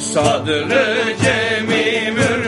Sadrı cemi mürşid